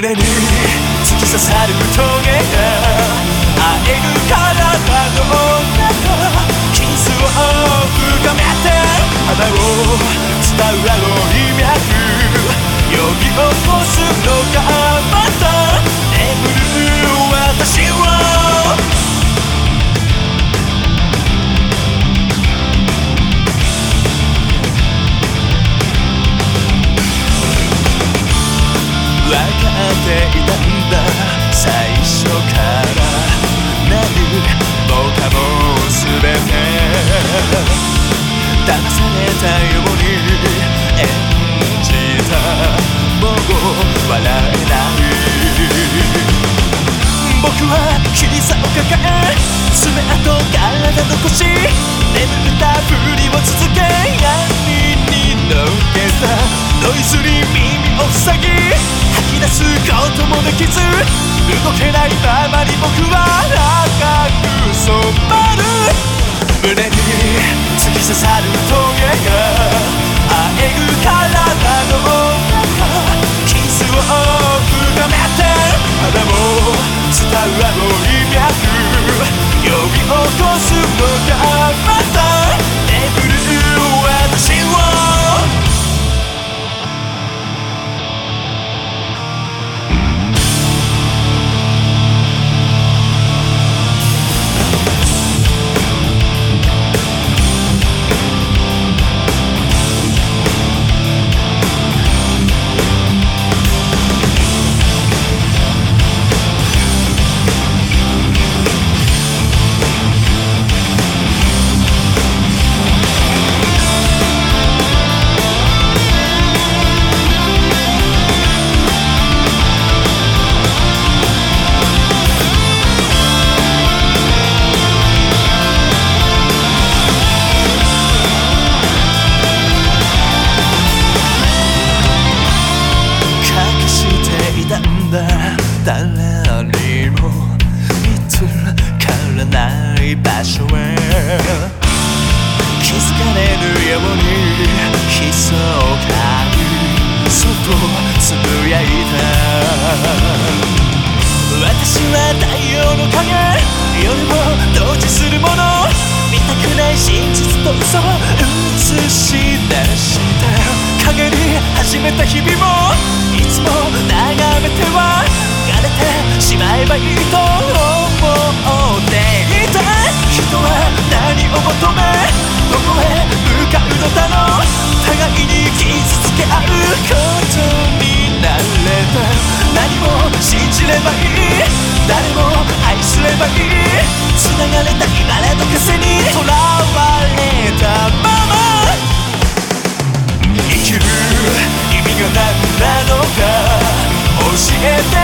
胸に突き刺さる峠があえぐ体僕は膝を抱え爪痕体残し眠ったふりを続け闇にのけたノイズに耳を塞ぎ吐き出すこともできず動けないままに僕は赤く染まる胸に突き刺さる誰にも見つからない場所へ気づかれぬように密かにそっとつぶやいた私は太陽の影夜も同時する。もの見たくない真実と嘘を映し出して影に始めた日々もればいい誰も愛すればいい繋がれた今らの風に囚われたまま生きる意味が何なのか教えて